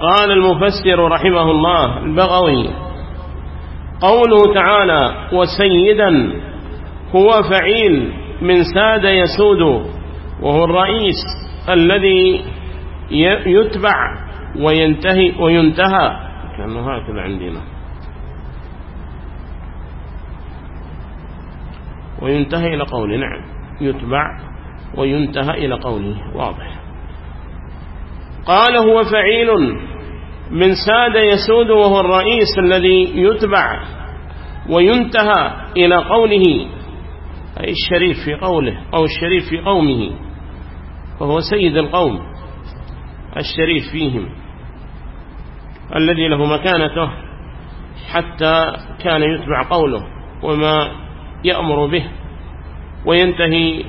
قال المفسر رحمه الله البغوي قوله تعالى وسيدا هو فعيل من ساد يسود وهو الرئيس الذي يتبع وينتهي وينتهى. كأنه هكذا عندنا. وينتهي إلى قوله نعم. يتبع وينتهى إلى قوله واضح. قال هو فعيل من ساد يسود وهو الرئيس الذي يتبع وينتهى إلى قوله أي الشريف في قوله أو الشريف في قومه فهو سيد القوم الشريف فيهم الذي له مكانته حتى كان يتبع قوله وما يأمر به وينتهي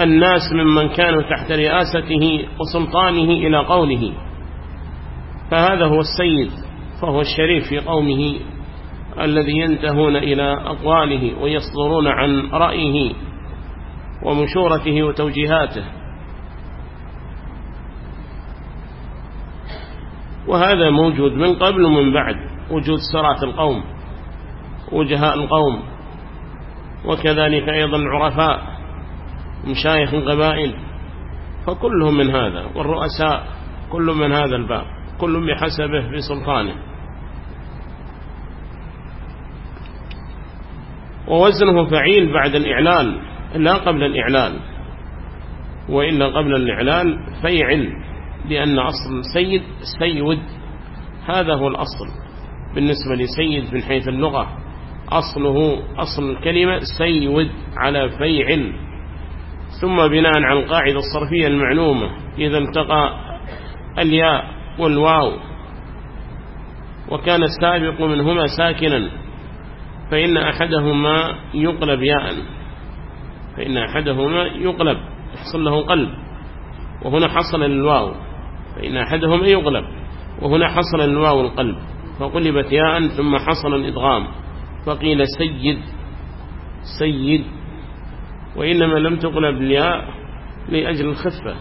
الناس ممن كانوا تحت رئاسته وسلطانه إلى قوله. فهذا هو السيد فهو الشريف في قومه الذي ينتهون إلى أقواله ويصدرون عن رأيه ومشورته وتوجيهاته. وهذا موجود من قبل ومن بعد وجود سرات القوم وجهاء القوم وكذلك أيضا العرفاء مشايخ القبائل فكلهم من هذا والرؤساء كل من هذا الباب كل بحسبه بسلطانه. ووزنه فعيل بعد الإعلان لا قبل الإعلان وإلا قبل الإعلان فيعل لأن أصل سيد سيود. هذا هو الأصل. بالنسبة لسيد من حيث اللغة أصله أصل الكلمة سيود على فيعل. ثم بناء على القاعدة الصرفية المعلومة. إذا التقى الياء والواو. وكان السابق منهما ساكنا. فإن أحدهما يقلب ياء. فإن أحدهما يقلب. يحصل له قلب. وهنا حصل الواو. فإن أحدهما يقلب. وهنا حصل الواو القلب. فقلبت ياء ثم حصل الإدغام. فقيل سيد. سيد. وإنما لم تقلب الياء لأجل الخفة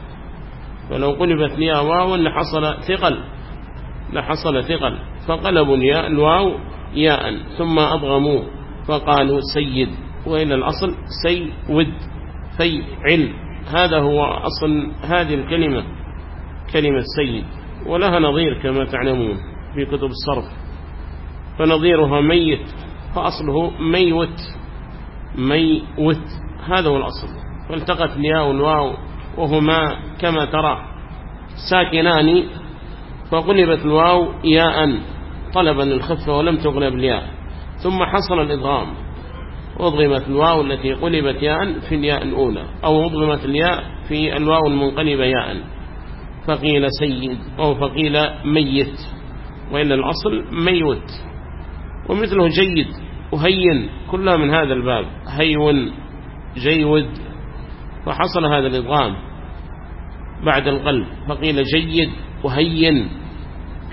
فلو قلبت الياء واو لحصل ثقل لحصل ثقل. فقلبوا الياء الواو ياء ثم أدغموا. فقالوا سيد. وإلا الأصل سيود فيعل هذا هو أصل هذه الكلمة كلمة سيد. ولها نظير كما تعلمون في كتب الصرف. فنظيرها ميت فأصله ميوت. ميوت. هذا هو الأصل. فالتقت الياء والواو وهما كما ترى ساكنان فقلبت الواو ياء طلبا للخفة ولم تغلب الياء. ثم حصل الإدغام. أدغمت الواو التي قلبت ياء في الياء الأولى أو أدغمت الياء في الواو المنقلبة ياء. فقيل سيد أو فقيل ميت وإن الأصل ميوت. ومثله جيد وهين كلها من هذا الباب. هيون. جيود. فحصل هذا الإدغام بعد القلب. فقيل جيد وهين.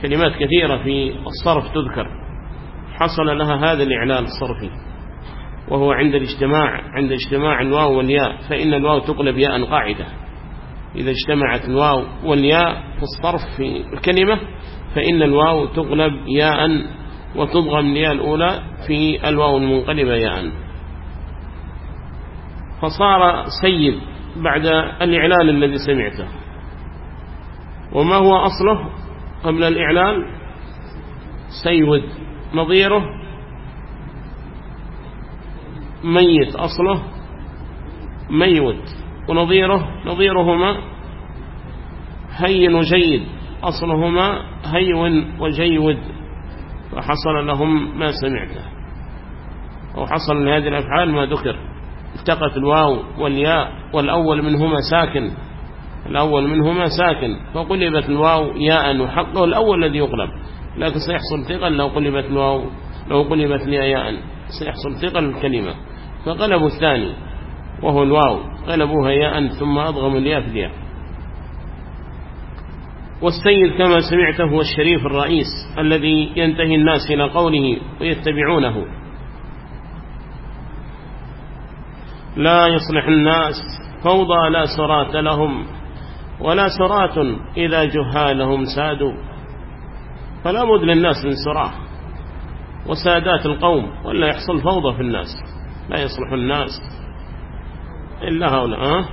كلمات كثيرة في الصرف تذكر. حصل لها هذا الإعلان الصرفي. وهو عند الاجتماع عند اجتماع الواو والياء. فإن الواو تقلب ياء قاعدة. إذا اجتمعت الواو والياء في الصرف في الكلمة فإن الواو تقلب ياء. وتضغم الياء الأولى في الواو المنقلبة ياء. فصار سيد بعد الإعلال الذي سمعته. وما هو أصله قبل الإعلال؟ سيود. نظيره ميت. أصله ميوت ونظيره نظيرهما هين وجيد. أصلهما هيون وجيود. فحصل لهم ما سمعته. أو حصل لهذه الأفعال ما ذكر. التقت الواو والياء والأول منهما ساكن. الأول منهما ساكن. فقلبت الواو ياء وحقه الأول الذي يقلب. لكن سيحصل ثقل لو قلبت الواو لو قلبت ياء سيحصل ثقل الكلمة. فقلبوا الثاني وهو الواو. قلبوها ياء ثم أضغموا الياء في الياء. والسيد كما سمعته هو الشريف الرئيس الذي ينتهي الناس إلى قوله ويتبعونه. لا يصلح الناس فوضى لا سرات لهم ولا سرات إذا جهالهم سادوا. فلا بد للناس من سراح وسادات القوم ولا يحصل فوضى في الناس. لا يصلح الناس إلا هؤلاء؟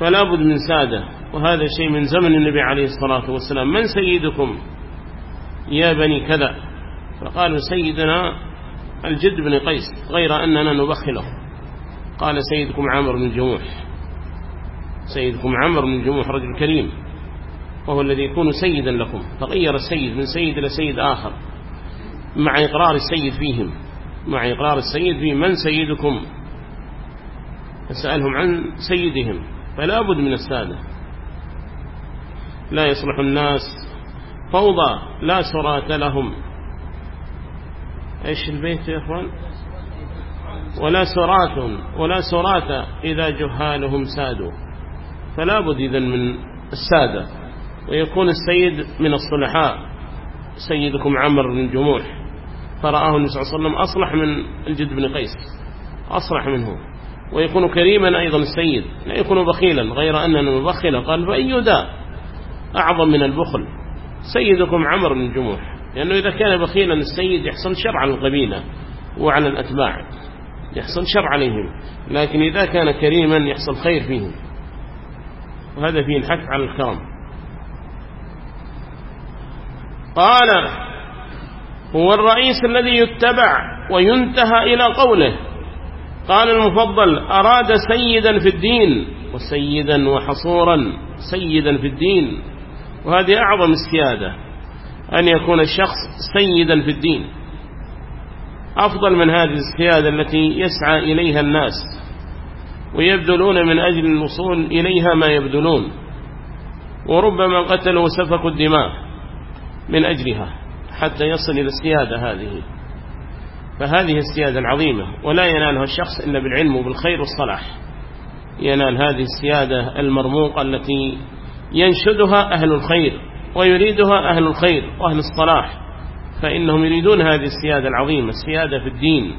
فلا بد من سادة. وهذا شيء من زمن النبي عليه الصلاة والسلام. من سيدكم؟ يا بني كذا. فقالوا سيدنا الجد بن قيس غير أننا نبخله. قال سيدكم عمر بن الجموح سيدكم عمر بن الجموح رجل كريم. وهو الذي يكون سيدا لكم. فغير السيد من سيد إلى سيد آخر. مع إقرار السيد فيهم. مع إقرار السيد فيهم. من سيدكم؟ فسألهم عن سيدهم. فلا بد من السادة. لا يصلح الناس. فوضى لا سرات لهم. إيش البيت يا إخوان؟ ولا سرات ولا سرات إذا جهالهم سادوا. فلا بد إذن من السادة. ويكون السيد من الصلحاء سيدكم عمر بن جموح فرآه النبي صلى الله عليه وسلم أصلح من الجد بن قيس أصلح منه. ويكون كريما أيضا السيد لا يكون بخيلا غير أننا نبخل قال فأي داء أعظم من البخل. سيدكم عمر بن جموح. لأنه إذا كان بخيلا السيد يحصل شر على القبيلة وعلى الأتباع يحصل شر عليهم لكن إذا كان كريما يحصل خير فيهم. وهذا فيه الحث على الكرم. قال هو الرئيس الذي يتبع وينتهى إلى قوله. قال المفضل أراد سيدا في الدين وسيدا وحصورا سيدا في الدين. وهذه أعظم السيادة. أن يكون الشخص سيدا في الدين. أفضل من هذه السيادة التي يسعى إليها الناس ويبذلون من أجل الوصول إليها ما يبذلون وربما قتلوا وسفكوا الدماء من أجلها حتى يصل إلى السيادة هذه. فهذه السيادة العظيمة ولا ينالها الشخص إلا بالعلم وبالخير والصلاح. ينال هذه السيادة المرموقة التي ينشدها أهل الخير. ويريدها أهل الخير وأهل الصلاح فإنهم يريدون هذه السيادة العظيمة السيادة في الدين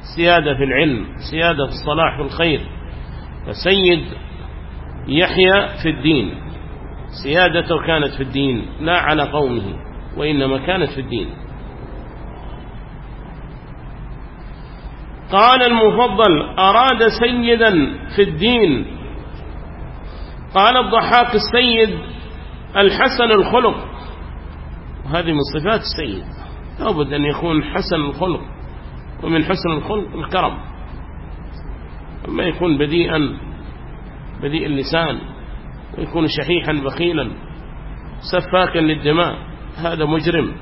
السيادة في العلم السيادة في الصلاح والخير. فسيد يحيى في الدين سيادته كانت في الدين لا على قومه وإنما كانت في الدين. قال المفضل أراد سيدا في الدين؟ قال الضحاك السيد الحسن الخلق. وهذه من صفات السيد. لابد أن يكون حسن الخلق. ومن حسن الخلق الكرم. أما يكون بديئا بديء اللسان ويكون شحيحا بخيلا سفاكا للدماء هذا مجرم.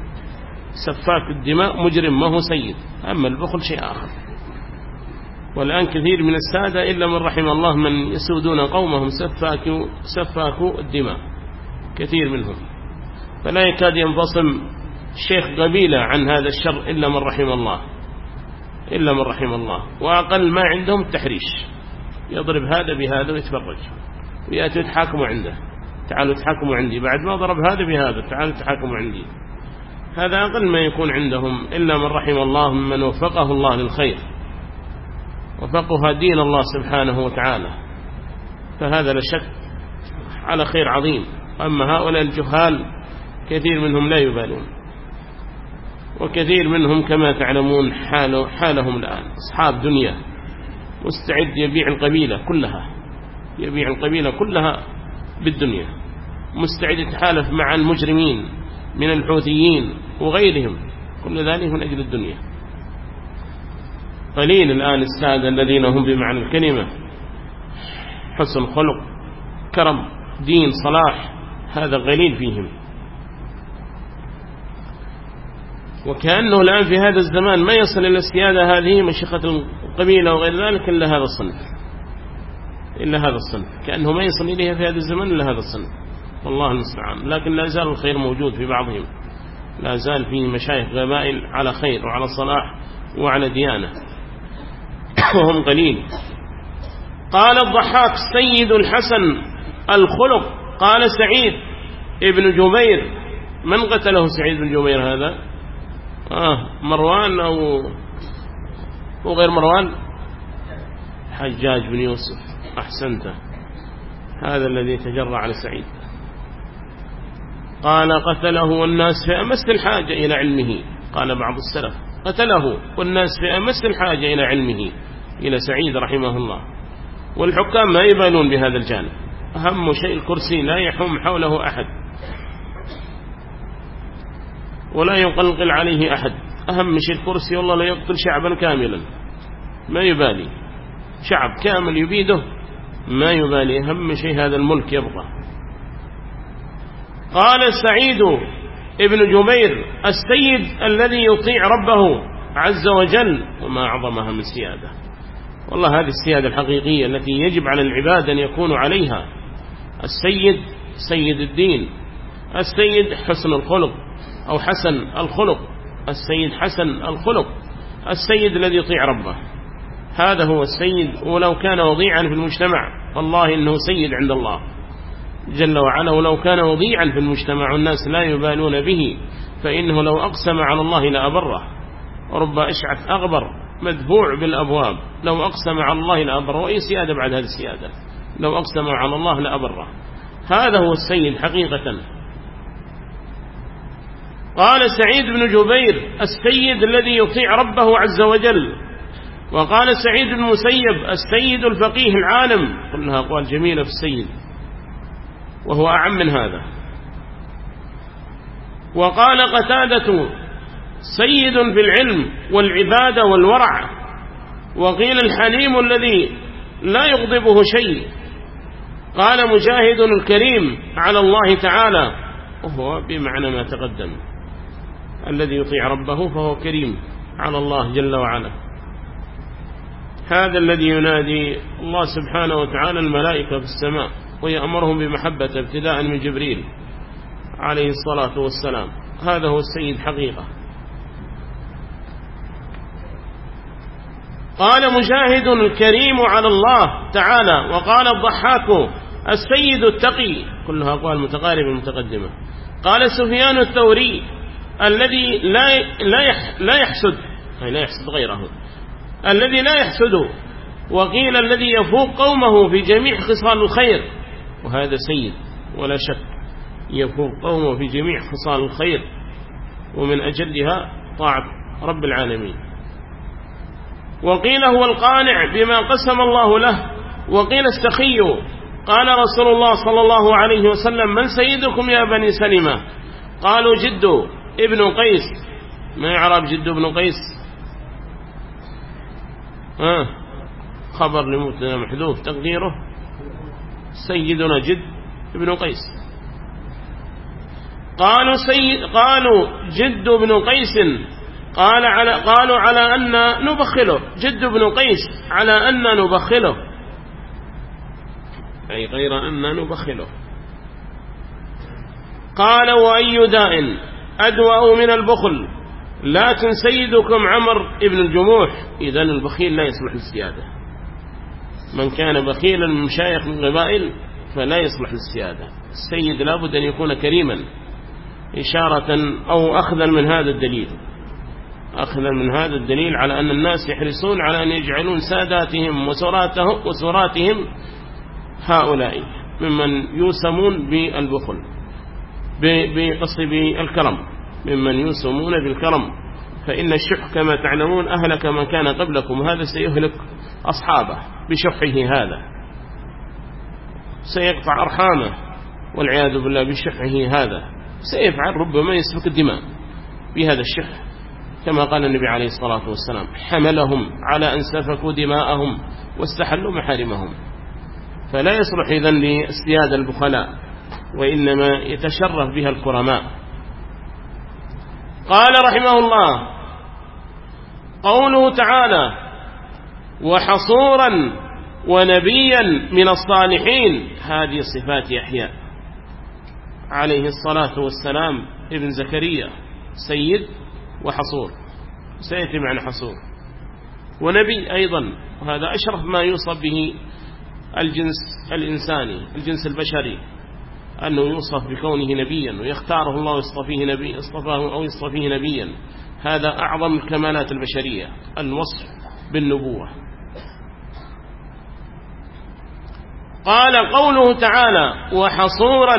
سفاك الدماء مجرم ما هو سيد. أما البخل شيء آخر. والآن كثير من السادة إلا من رحم الله من يسودون قومهم سفاكوا, سفاكوا الدماء. كثير منهم. فلا يكاد ينفصم شيخ قبيلة عن هذا الشر إلا من رحم الله. إلا من رحم الله. وأقل ما عندهم التحريش يضرب هذا بهذا ويتفرج. ويأتي يتحاكموا عنده. تعالوا تحاكموا عندي. بعد ما ضرب هذا بهذا تعالوا تحاكموا عندي. هذا أقل ما يكون عندهم إلا من رحم الله من وفقه الله للخير. وفقها دين الله سبحانه وتعالى. فهذا لا شك على خير عظيم. أما هؤلاء الجهال كثير منهم لا يبالون. وكثير منهم كما تعلمون حال حالهم الآن. أصحاب دنيا مستعد يبيع القبيلة كلها. يبيع القبيلة كلها بالدنيا. مستعد يتحالف مع المجرمين من الحوثيين وغيرهم. كل ذلك من أجل الدنيا. قليل الآن السادة الذين هم بمعنى الكلمة. حسن خلق كرم دين صلاح هذا قليل فيهم. وكأنه الآن في هذا الزمان ما يصل إلى السيادة هذه مشيخة القبيلة وغير ذلك إلا هذا الصنف. إلا هذا الصنف. كأنه ما يصل إليها في هذا الزمان إلا هذا الصنف. والله المستعان. لكن لا زال الخير موجود في بعضهم. لا زال في مشايخ قبائل على خير وعلى صلاح وعلى ديانة. وهم قليل. قال الضحاك سيد الحسن الخلق قال سعيد ابن جبير من قتله سعيد بن جبير هذا؟ آه مروان أو وغير مروان؟ حجاج بن يوسف أحسنت. هذا الذي تجرى على سعيد. قال قتله والناس في أمس الحاجة إلى علمه. قال بعض السلف قتله والناس في أمس الحاجة إلى علمه. إلى سعيد رحمه الله. والحكام ما يبالون بهذا الجانب. أهم شيء الكرسي لا يحوم حوله أحد. ولا يقلقل عليه أحد. أهم شيء الكرسي والله لا يقتل شعبا كاملا. ما يبالي. شعب كامل يبيده ما يبالي. أهم شيء هذا الملك يبقى. قال سعيد ابن جبير السيد الذي يطيع ربه عز وجل وما أعظمها من سيادة. والله هذه السيادة الحقيقية التي يجب على العباد أن يكونوا عليها. السيد سيد الدين السيد حسن الخلق أو حسن الخلق السيد حسن الخلق السيد الذي يطيع ربه. هذا هو السيد ولو كان وضيعا في المجتمع والله إنه سيد عند الله. جل وعلا ولو كان وضيعا في المجتمع والناس لا يبالون به فإنه لو أقسم على الله لأبره ورب إشعث أغبر مدفوع بالأبواب لو أقسم على الله لأبره وأي سيادة بعد هذه السيادة. لو أقسم على الله لأبره هذا هو السيد حقيقة. قال سعيد بن جبير السيد الذي يطيع ربه عز وجل. وقال سعيد بن مسيب السيد الفقيه العالم. كلها أقوال جميلة في السيد. وهو أعم من هذا. وقال قتادة سيد في العلم والعبادة والورع. وقيل الحليم الذي لا يغضبه شيء. قال مجاهد الكريم على الله تعالى وهو بمعنى ما تقدم. الذي يطيع ربه فهو كريم على الله جل وعلا. هذا الذي ينادي الله سبحانه وتعالى الملائكة في السماء ويأمرهم بمحبة ابتداء من جبريل عليه الصلاة والسلام. هذا هو السيد حقيقة. قال مجاهد الكريم على الله تعالى وقال الضحاك السيد التقي كلها أقوال متقاربة متقدمة. قال سفيان الثوري الذي لا لا يحسد لا يحسد غيره الذي لا يحسد وقيل الذي يفوق قومه في جميع خصال الخير وهذا سيد ولا شك يفوق قومه في جميع خصال الخير ومن أجلها طاعة رب العالمين. وقيل هو القانع بما قسم الله له وقيل السخي. قال رسول الله صلى الله عليه وسلم من سيدكم يا بني سلمة؟ قالوا جد ابن قيس. ما يعرف جد ابن قيس؟ ها؟ خبر لمبتدا محذوف تقديره. سيدنا جد ابن قيس. قالوا سيد قالوا جد ابن قيس قال على قالوا على أن نبخله. جد ابن قيس على أن نبخله. أي غير أن نبخله. قال وأي داء؟ أدوأ من البخل. لكن سيدكم عمر ابن الجموح. إذن البخيل لا يصلح للسيادة من كان بخيلا من مشايخ القبائل فلا يصلح للسيادة السيد لابد أن يكون كريما إشارة أو أخذا من هذا الدليل. أخذا من هذا الدليل على أن الناس يحرصون على أن يجعلون ساداتهم وسراتهم, وسراتهم هؤلاء ممن يوسمون بالبخل بقصد بالكرم ممن يوسمون بالكرم. فإن الشح كما تعلمون أهلك من كان قبلكم هذا سيهلك أصحابه بشحه هذا. سيقطع أرحامه والعياذ بالله بشحه هذا. سيفعل ربما يسفك الدماء بهذا الشح. كما قال النبي عليه الصلاة والسلام حملهم على أن سفكوا دماءهم واستحلوا محارمهم. فلا يصلح إذن للسيادة البخلاء وإنما يتشرف بها الكرماء. قال رحمه الله قوله تعالى وحصورا ونبيا من الصالحين هذه صفات يحيى عليه الصلاة والسلام ابن زكريا سيد وحصور سيأتي معنى حصور ونبي أيضا وهذا أشرف ما يوصف به الجنس الإنساني الجنس البشري أنه يوصف بكونه نبيا ويختاره الله يصطفيه نبي اصطفاه أو يصطفيه نبيا. هذا أعظم الكمالات البشرية الوصف بالنبوة. قال قوله تعالى وحصورا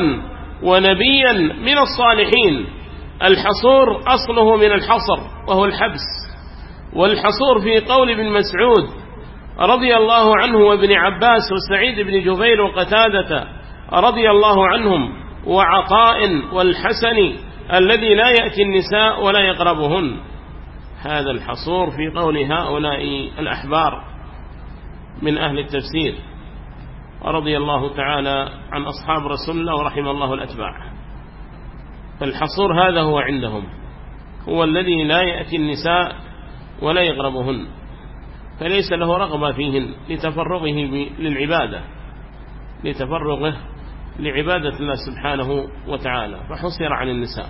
ونبيا من الصالحين الحصور أصله من الحصر وهو الحبس. والحصور في قول ابن مسعود رضي الله عنه وابن عباس وسعيد بن جبير وقتادة رضي الله عنهم وعطاء والحسن الذي لا يأتي النساء ولا يقربهن. هذا الحصور في قول هؤلاء الأحبار من أهل التفسير. ورضي الله تعالى عن أصحاب رسول الله ورحم الله الأتباع. فالحصور هذا هو عندهم. هو الذي لا يأتي النساء ولا يقربهن فليس له رغبة فيهن لتفرغه للعبادة. لتفرغه لعبادة الله سبحانه وتعالى. فحصر عن النساء.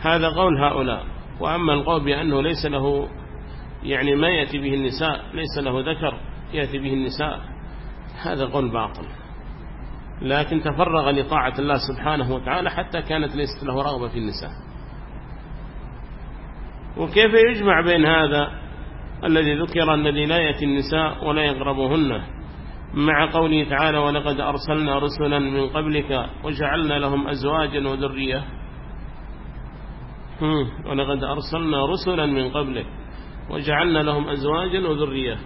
هذا قول هؤلاء. وأما القول بأنه ليس له يعني ما يأتي به النساء ليس له ذكر يأتي به النساء هذا قول باطل. لكن تفرغ لطاعة الله سبحانه وتعالى حتى كانت ليست له رغبة في النساء. وكيف يجمع بين هذا الذي ذكر الذي لا يأتي النساء ولا يقربهن؟ مع قوله تعالى ولقد أرسلنا رسلا من قبلك وجعلنا لهم أزواجا وذرية. ولقد أرسلنا رسلا من قبلك وجعلنا لهم أزواجا وذرية.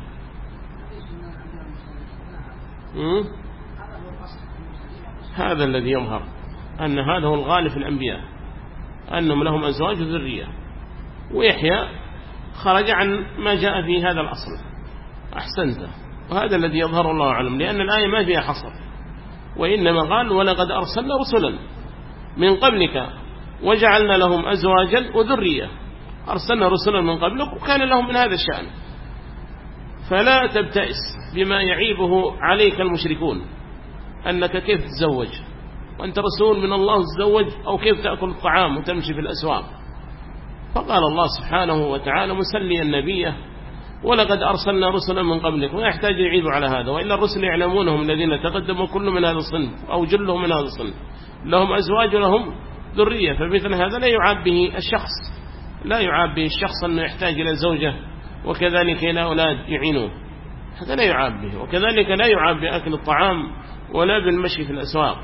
هذا الذي يظهر أن هذا هو الغالب في الأنبياء أنهم لهم أزواج وذرية. ويحيى خرج عن ما جاء في هذا الأصل. أحسنت. وهذا الذي يظهر الله أعلم لأن الآية ما فيها حصر. وإنما قال ولقد أرسلنا رسلا من قبلك وجعلنا لهم أزواجا وذرية. أرسلنا رسلا من قبلك وكان لهم من هذا الشأن. فلا تبتئس بما يعيبه عليك المشركون. أنك كيف تتزوج؟ وأنت رسول من الله تتزوج أو كيف تأكل الطعام وتمشي في الأسواق؟ فقال الله سبحانه وتعالى مسليا النبي ولقد أرسلنا رسلا من قبلك. ويحتاج يعيب على هذا وإلا الرسل يعلمونهم الذين تقدموا كل من هذا الصنف أو جلهم من هذا الصنف. لهم أزواج ولهم ذرية فمثل هذا لا يعاب به الشخص. لا يعاب به الشخص أنه يحتاج إلى زوجة وكذلك إلى أولاد يعينوه هذا لا يعاب به وكذلك لا يعاب بأكل الطعام ولا بالمشي في الأسواق.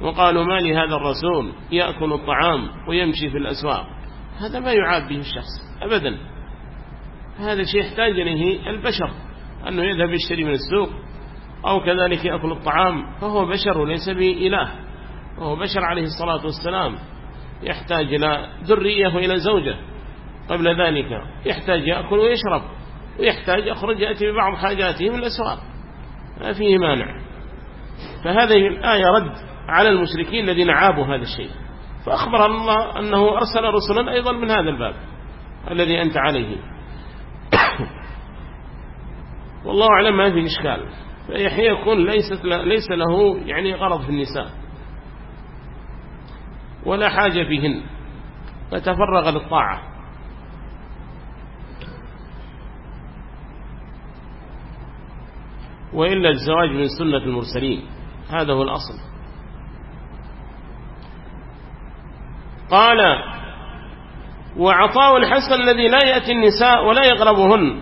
وقالوا ما لهذا الرسول؟ يأكل الطعام ويمشي في الأسواق. هذا ما يعاب به الشخص أبدا. هذا شيء يحتاج إليه البشر أنه يذهب يشتري من السوق أو كذلك يأكل الطعام فهو بشر وليس بإله. وهو بشر عليه الصلاة والسلام يحتاج إلى ذرية وإلى زوجة. قبل ذلك يحتاج يأكل ويشرب ويحتاج يخرج يأتي ببعض حاجاته من الأسواق. ما فيه مانع. فهذه الآية رد على المشركين الذين عابوا هذا الشيء. فأخبر الله أنه أرسل رسلا أيضا من هذا الباب الذي أنت عليه. والله أعلم ما في إشكال. فيحيى يكون ليست ليس له يعني غرض في النساء. ولا حاجة فيهن. فتفرغ للطاعة. وإلا الزواج من سنة المرسلين. هذا هو الأصل. قال وعطاء الحسن الذي لا يأتي النساء ولا يغربهن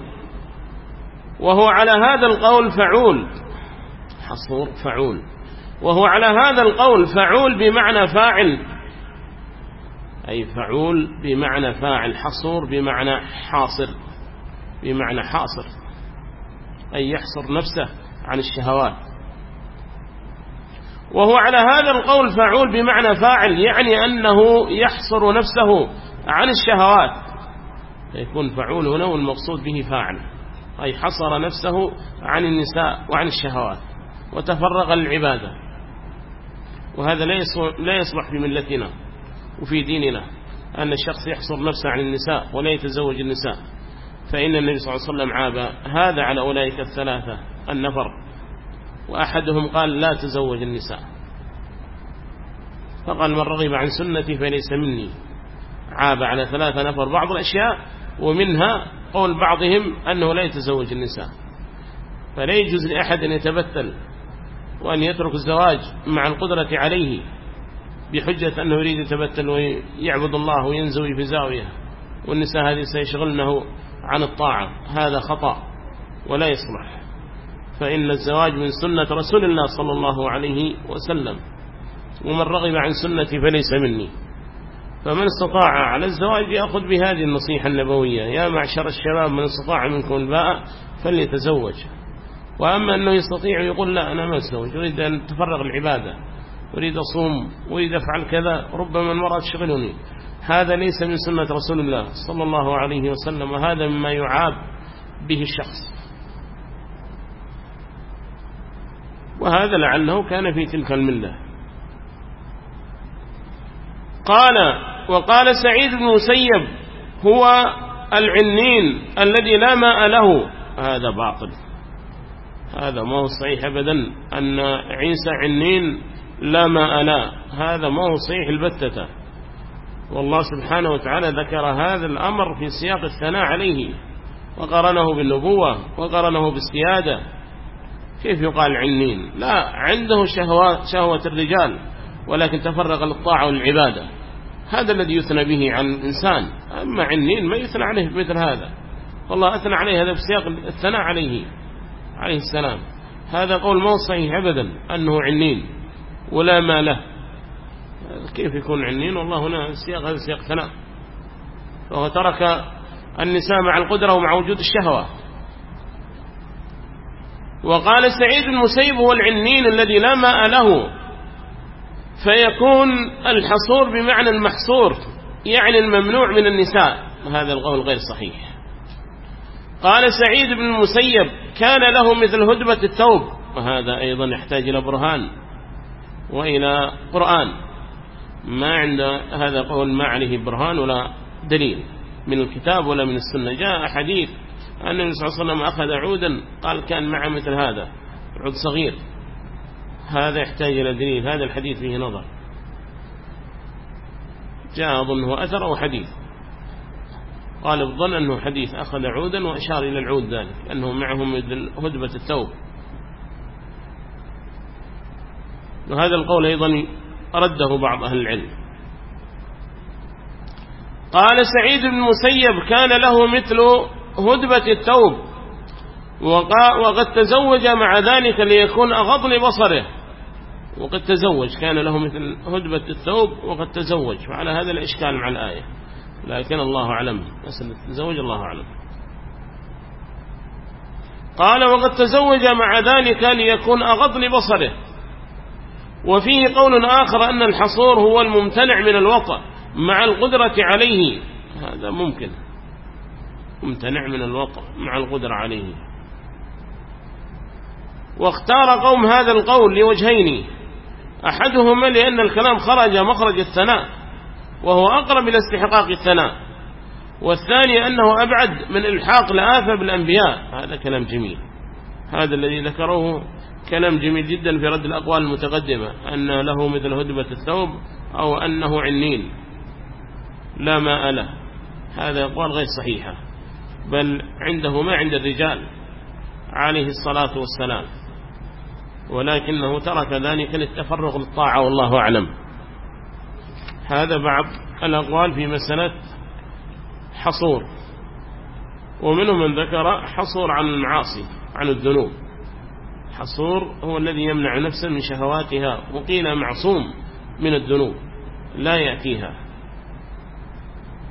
وهو على هذا القول فعول. حصور فعول. وهو على هذا القول فعول بمعنى فاعل. أي فعول بمعنى فاعل. حصور بمعنى حاصر. بمعنى حاصر. أي يحصر نفسه عن الشهوات. وهو على هذا القول فعول بمعنى فاعل يعني أنه يحصر نفسه عن الشهوات. يكون فعول هنا والمقصود به فاعل أي حصر نفسه عن النساء وعن الشهوات وتفرغ للعبادة. وهذا لا يصلح في ملتنا وفي ديننا أن الشخص يحصر نفسه عن النساء ولا يتزوج النساء. فإن النبي صلى الله عليه وسلم عاب. هذا على أولئك الثلاثة النفر. وأحدهم قال لا تزوج النساء. فقال من رغب عن سنتي فليس مني. عاب على ثلاثة نفر. بعض الأشياء ومنها قول بعضهم أنه لا يتزوج النساء. فلا يجوز لأحد أن يتبتل وأن يترك الزواج مع القدرة عليه بحجة أنه يريد يتبتل ويعبد الله وينزوي في زاوية. والنساء هذه سيشغلنه عن الطاعة. هذا خطأ ولا يصلح. فإن الزواج من سنة رسول الله صلى الله عليه وسلم ومن رغب عن سنتي فليس مني. فمن استطاع على الزواج يأخذ بهذه النصيحة النبوية. يا معشر الشباب من استطاع منكم الباء فليتزوج. وأما أنه يستطيع يقول لا أنا ما أتزوج أريد أن تفرغ العبادة أريد أصوم أريد أفعل كذا ربما المرأة تشغلني. هذا ليس من سنة رسول الله صلى الله عليه وسلم وهذا مما يعاب به الشخص. وهذا لعله كان في تلك الملة. قال وقال سعيد بن مسيب هو العنين الذي لا ماء له. هذا باطل. هذا ما هو صحيح أبدا أن عيسى عنين لا ماء لا هذا ما هو صحيح البتة. والله سبحانه وتعالى ذكر هذا الأمر في سياق الثناء عليه. وقرنه بالنبوة وقرنه بالسيادة. كيف يقال عنين؟ لا عنده شهوة, شهوة الرجال ولكن تفرغ للطاعة والعبادة. هذا الذي يثنى به عن الإنسان أما عنين ما يثنى عليه بمثل هذا. والله أثنى عليه هذا بسياق الثناء عليه عليه السلام. هذا قول ما صحيح أبدا أنه عنين ولا ما له. كيف يكون عنين؟ والله هنا سياق هذا سياق ثناء. فهو ترك النساء مع القدرة ومع وجود الشهوة. وقال سعيد المسيب هو العنين الذي لا ماء له. فيكون الحصور بمعنى المحصور يعني الممنوع من النساء. هذا القول غير صحيح. قال سعيد بن المسيب كان له مثل هدبة الثوب. وهذا أيضا يحتاج إلى برهان وإلى قرآن. ما عند هذا قول ما عليه برهان ولا دليل من الكتاب ولا من السنة. جاء حديث أن النبي صلى الله عليه وسلم أخذ عودا قال كان معه مثل هذا عود صغير. هذا يحتاج إلى دليل هذا الحديث فيه نظر. جاء أظنه أثر أو حديث. قال الظن أنه حديث أخذ عودا وأشار إلى العود ذلك أنه معه مثل هدبة الثوب وهذا القول أيضا رده بعض أهل العلم. قال سعيد بن مسيب كان له مثل هدبة الثوب وقد تزوج مع ذلك ليكون أغض لبصره وقد تزوج كان له مثل هدبة الثوب وقد تزوج وعلى هذا الإشكال مع الآية. لكن الله أعلم التزوج الله أعلم. قال وقد تزوج مع ذلك ليكون أغض لبصره وفيه قول آخر أن الحصور هو الممتنع من الوطأ مع القدرة عليه. هذا ممكن. ممتنع من الوطأ مع القدرة عليه. واختار قوم هذا القول لوجهين. أحدهما لأن الكلام خرج مخرج الثناء وهو أقرب إلى استحقاق الثناء. والثاني أنه أبعد من إلحاق لآفة بالأنبياء. هذا كلام جميل. هذا الذي ذكره كلام جميل جدا في رد الأقوال المتقدمة أن له مثل هدبة الثوب أو أنه عنين. لا ماء له. هذا أقوال غير صحيحة. بل عنده ما عند الرجال عليه الصلاة والسلام. ولكنه ترك ذلك للتفرغ للطاعة والله أعلم. هذا بعض الأقوال في مسألة حصور. ومنهم من ذكر حصور عن المعاصي عن الذنوب. حصور هو الذي يمنع نفسه من شهواتها وقيل معصوم من الذنوب لا يأتيها.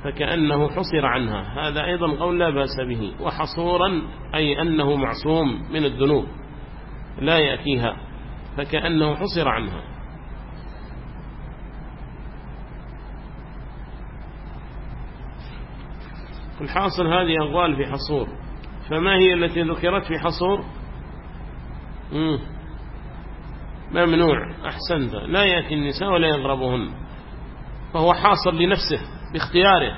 فكأنه حصر عنها. هذا أيضا قول لا بأس به. وحصورا أي أنه معصوم من الذنوب لا يأتيها. فكأنه حصر عنها. الحاصل هذه أغوال في حصور. فما هي التي ذكرت في حصور؟ ممنوع أحسنت لا يأتي النساء ولا يضربهن. فهو حاصر لنفسه باختياره.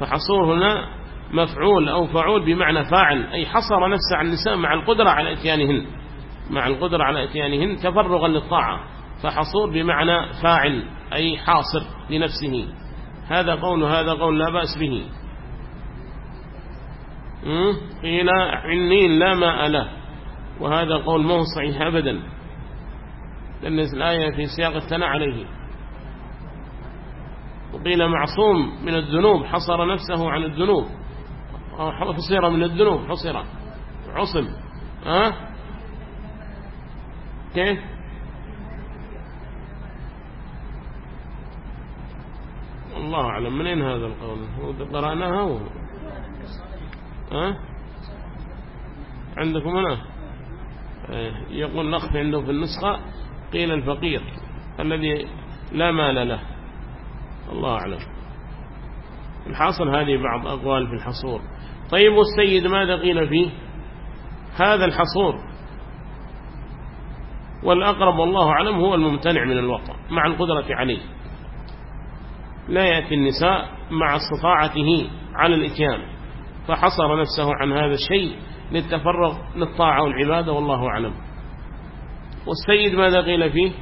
فحصور هنا مفعول أو فعول بمعنى فاعل. أي حصر نفسه عن النساء مع القدرة على إتيانهن. مع القدرة على إتيانهن تفرغا للطاعة. فحصور بمعنى فاعل أي حاصر لنفسه. هذا قول هذا قول لا بأس به. قيل عنين لا ماء له. وهذا قول ما هو صحيح أبدا. لأن الآية في سياق الثناء عليه. وقيل معصوم من الذنوب حصر نفسه عن الذنوب. حصر من الذنوب حصر. عصم. ها؟ كيف؟ الله أعلم. منين هذا القول؟ قرأناها ها؟ عندكم هنا؟ يقول نخف عنده في النسخة قيل الفقير الذي لا مال له. الله أعلم. الحاصل هذه بعض أقوال في الحصور. طيب والسيد ماذا قيل فيه؟ هذا الحصور. والأقرب والله أعلم هو الممتنع من الوطن مع القدرة عليه. لا يأتي النساء مع استطاعته على الإتيان فحصر نفسه عن هذا الشيء للتفرغ للطاعة والعبادة والله أعلم. والسيد ماذا قيل فيه؟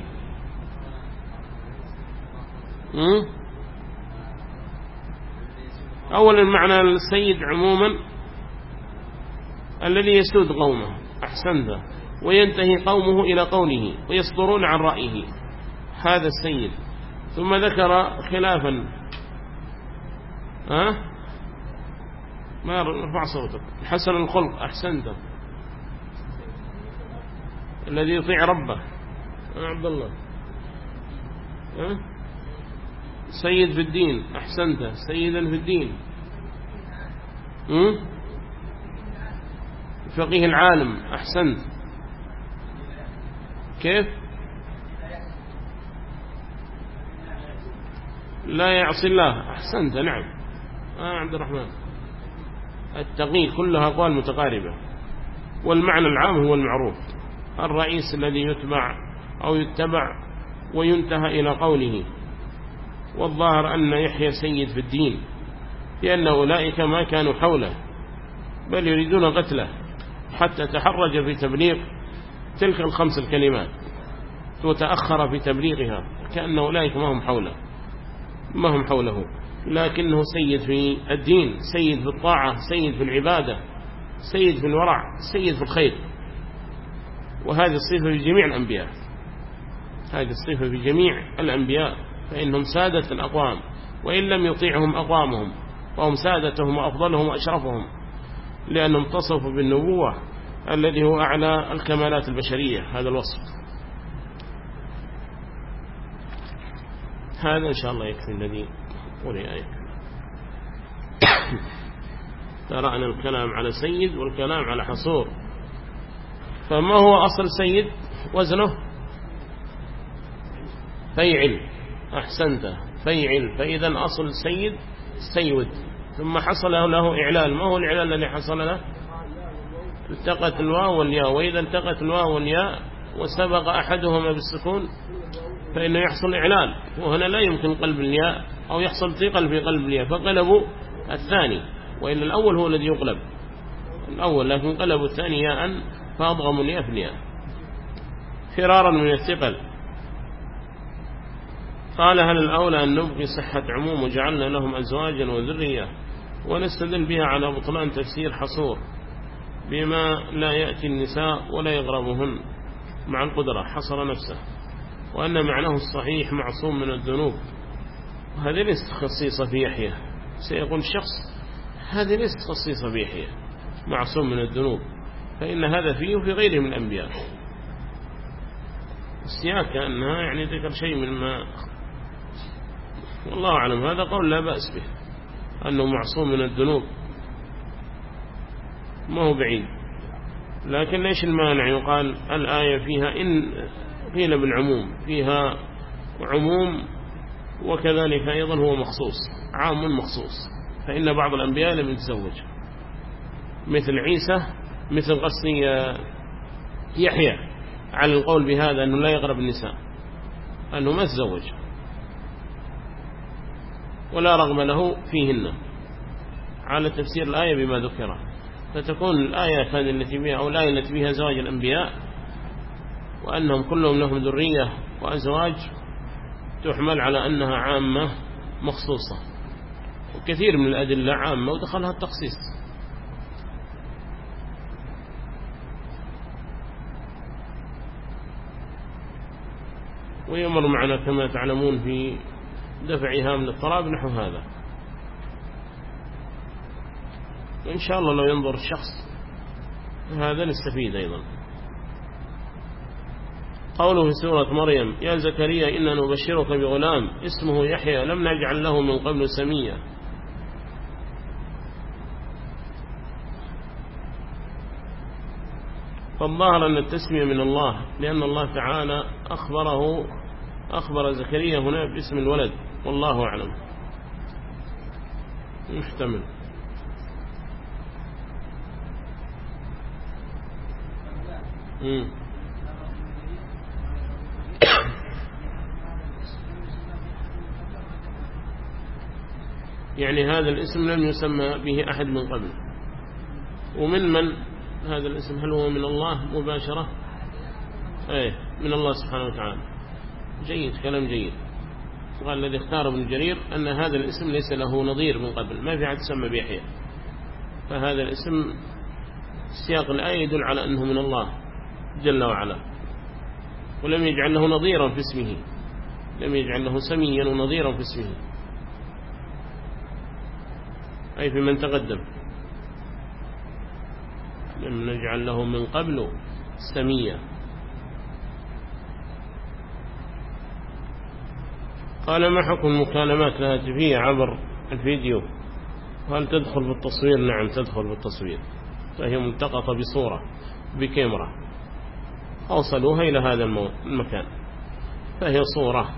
أولا معنى السيد عموما الذي يسود قومه أحسنت وينتهي قومه إلى قوله ويصدرون عن رأيه. هذا السيد. ثم ذكر خلافا. ها؟ ما ارفع صوتك. حسن الخلق أحسنت الذي يطيع ربه. عبد الله. ها؟ سيد في الدين أحسنت. سيدا في الدين. فقيه العالم أحسنت. كيف؟ لا يعصي الله. أحسنت. نعم. آه عبد الرحمن. التقي كلها أقوال متقاربة. والمعنى العام هو المعروف. الرئيس الذي يتبع أو يتبع وينتهى إلى قوله. والظاهر أن يحيى سيد في الدين لأن أولئك ما كانوا حوله بل يريدون قتله حتى تحرج في تبليغ تلك الخمس الكلمات وتأخر في تبليغها كأن أولئك ما هم حوله ما هم حوله. لكنه سيد في الدين سيد في الطاعة سيد في العبادة سيد في الورع سيد في الخير. وهذه الصفة في جميع الأنبياء. هذه الصفة في جميع الأنبياء فإنهم سادة الأقوام وإن لم يطيعهم أقوامهم وهم سادتهم وأفضلهم وأشرفهم لأنهم تصفوا بالنبوة الذي هو أعلى الكمالات البشرية هذا الوصف. هذا إن شاء الله يكفي الذي ترى أن الكلام على سيد والكلام على حصور. فما هو أصل سيد؟ وزنه؟ فيعل. أحسنت. فيعل. فإذا أصل سيد سيود. ثم حصل له إعلال. ما هو الإعلال الذي حصل له؟ التقت الواو والياء. وإذا التقت الواو والياء وسبق أحدهما بالسكون فإنه يحصل إعلال. وهنا لا يمكن قلب الياء أو يحصل ثقل في قلب الياء فقلبوا الثاني وإلا الأول هو الذي يقلب. الأول لكن قلبوا الثاني ياء فأضغموا الياء في الياء. فرارا من الثقل. قال هل الأولى أن نبقي صحة عموم وجعلنا لهم أزواجا وذرية ونستدل بها على بطلان تفسير حصور بما لا يأتي النساء ولا يغربهن مع القدرة حصر نفسه وأن معناه الصحيح معصوم من الذنوب. وهذه ليست خصيصة في يحيى. سيقول الشخص هذه ليست خصيصة في يحيى. معصوم من الذنوب. فإن هذا فيه وفي غيره من الأنبياء. السياق كأنها يعني ذكر شيء من ما والله أعلم. هذا قول لا بأس به. أنه معصوم من الذنوب. ما هو بعيد. لكن ليش المانع؟ يقال الآية فيها إن قيل بالعموم. فيها عموم وكذلك أيضا هو مخصوص عام مخصوص. فإن بعض الأنبياء لم يتزوج. مثل عيسى مثل قصي يحيى. على القول بهذا أنه لا يقرب النساء. أنه ما تزوج. ولا رغم له فيهن. على تفسير الآية بما ذكره فتكون الآية هذه التي فيها أو الآية التي فيها زواج الأنبياء. وأنهم كلهم لهم ذرية وأزواج. تحمل على أنها عامة مخصوصة. وكثير من الأدلة عامة ودخلها التخصيص. ويمر معنا كما تعلمون في دفعها من الاضطراب نحو هذا. إن شاء الله لو ينظر الشخص هذا نستفيد أيضا. قوله في سورة مريم يا زكريا إنا نبشرك بغلام اسمه يحيى لم نجعل له من قبل سميا فالظاهر أن التسمية من الله لأن الله تعالى أخبره أخبر زكريا هنا باسم الولد والله أعلم. محتمل. يعني هذا الاسم لم يسمى به أحد من قبل. ومن من هذا الاسم؟ هل هو من الله مباشرة؟ إيه من الله سبحانه وتعالى. جيد كلام جيد. قال الذي اختار ابن جرير أن هذا الاسم ليس له نظير من قبل ما في عاد تسمى بيحيى فهذا الاسم سياق الآية يدل على أنه من الله جل وعلا. ولم يجعل له نظيرا في اسمه. لم يجعل له سميا ونظيرا في اسمه. أي في من تقدم. لم نجعل له من قبل سميا قال ما حكم المكالمات الهاتفية عبر الفيديو؟ هل تدخل بالتصوير نعم تدخل بالتصوير فهي ملتقطة بصورة بكاميرا. أوصلوها إلى هذا المكان. فهي صورة.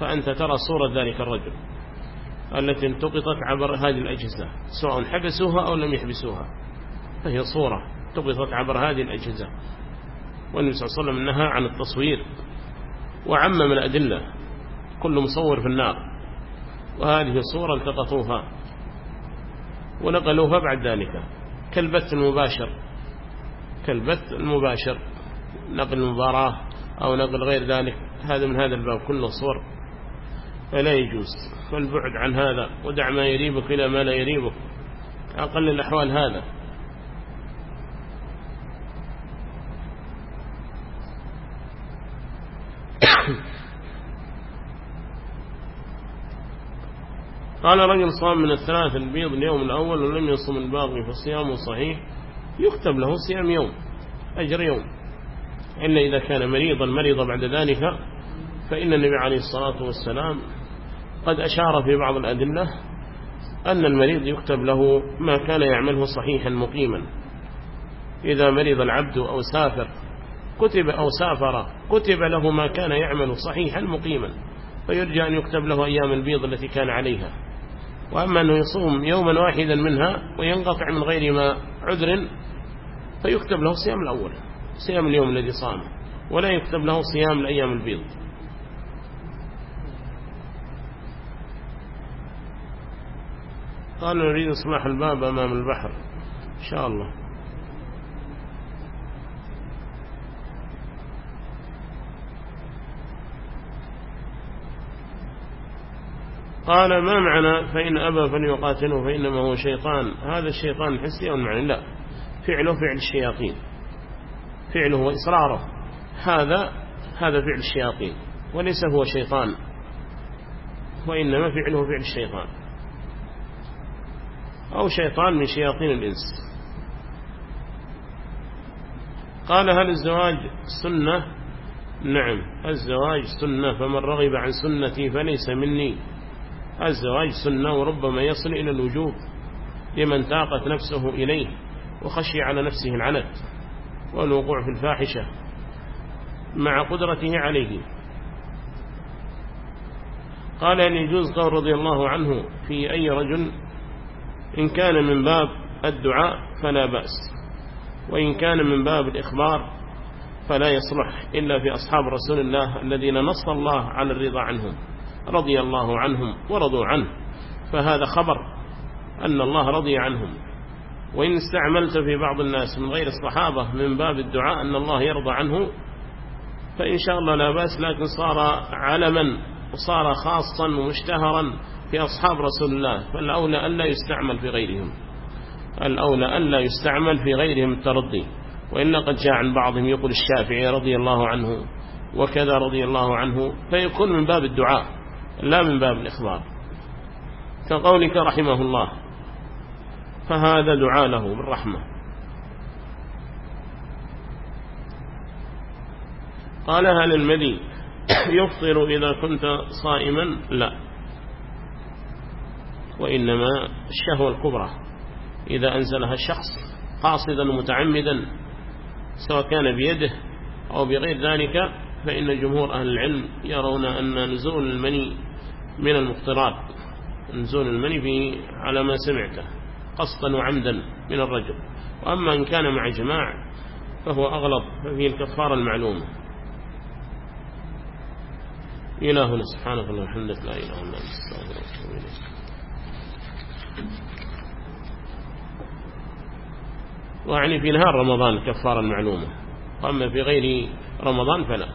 فأنت ترى صورة ذلك الرجل. التي التقطت عبر هذه الأجهزة سواء حبسوها أو لم يحبسوها. فهي صورة تقطت عبر هذه الأجهزة. والنبي صلى الله عليه وسلم نهى عن التصوير وعمم الأدلة كل مصور في النار. وهذه صورة التقطوها ونقلوها بعد ذلك. كالبث المباشر كالبث المباشر نقل المباراة أو نقل غير ذلك هذا من هذا الباب كله صور. فلا يجوز. فالبعد عن هذا؟ ودع ما يريبك إلى ما لا يريبك. أقل الأحوال هذا. قال رجل صام من الثلاث البيض اليوم الأول ولم يصم الباقي فصيامه صحيح. يكتب له صيام يوم أجر يوم. إلا إذا كان مريضا مريضا بعد ذلك فإن النبي عليه الصلاة والسلام قد أشار في بعض الأدلة أن المريض يكتب له ما كان يعمله صحيحا مقيما. إذا مرض العبد أو سافر كتب أو سافر كتب له ما كان يعمل صحيحا مقيما فيرجى أن يكتب له أيام البيض التي كان عليها. وأما أنه يصوم يوما واحدا منها وينقطع من غير ما عذر فيكتب له صيام الأول صيام اليوم الذي صام ولا يكتب له صيام الأيام البيض. قال نريد إصلاح الباب أمام البحر. إن شاء الله. قال ما معنى فإن أبى فليقاتله فإنما هو شيطان؟ هذا الشيطان الحسي أو المعنى لا. فعله فعل الشياطين. فعله وإصراره. هذا هذا فعل الشياطين. وليس هو شيطان. وإنما فعله فعل الشيطان. أو شيطان من شياطين الإنس. قال هل الزواج سنة؟ نعم. الزواج سنة فمن رغب عن سنتي فليس مني. الزواج سنة وربما يصل إلى الوجوب لمن تاقت نفسه إليه وخشي على نفسه العنت والوقوع في الفاحشة مع قدرته عليه. قال أن يجوز قول رضي الله عنه في أي رجل إن كان من باب الدعاء فلا بأس وإن كان من باب الإخبار فلا يصلح إلا في أصحاب رسول الله الذين نص الله على الرضا عنهم رضي الله عنهم ورضوا عنه. فهذا خبر أن الله رضي عنهم. وإن استعملت في بعض الناس من غير الصحابة من باب الدعاء أن الله يرضى عنه فإن شاء الله لا بأس لكن صار علما وصار خاصا ومشتهرا في أصحاب رسول الله فالأولى ألا يستعمل في غيرهم. الأولى ألا يستعمل في غيرهم الترضي. وإن قد جاء عن بعضهم يقول الشافعي رضي الله عنه وكذا رضي الله عنه فيكون من باب الدعاء لا من باب الإخبار. كقولك رحمه الله فهذا دعاء له بالرحمة. قالها للمدي يفطر إذا كنت صائما؟ لا. وإنما الشهوة الكبرى. إذا أنزلها الشخص قاصدا متعمدا سواء كان بيده أو بغير ذلك فإن جمهور أهل العلم يرون أن نزول المني من المفطرات نزول المني على ما سمعته قصدا وعمدا من الرجل. وأما إن كان مع جماع فهو أغلط ففيه الكفارة المعلومة. إلهنا سبحانه وتعالى لا إله إلا أنت وعني في نهار رمضان الكفارة المعلومة وأما في غير رمضان فلا.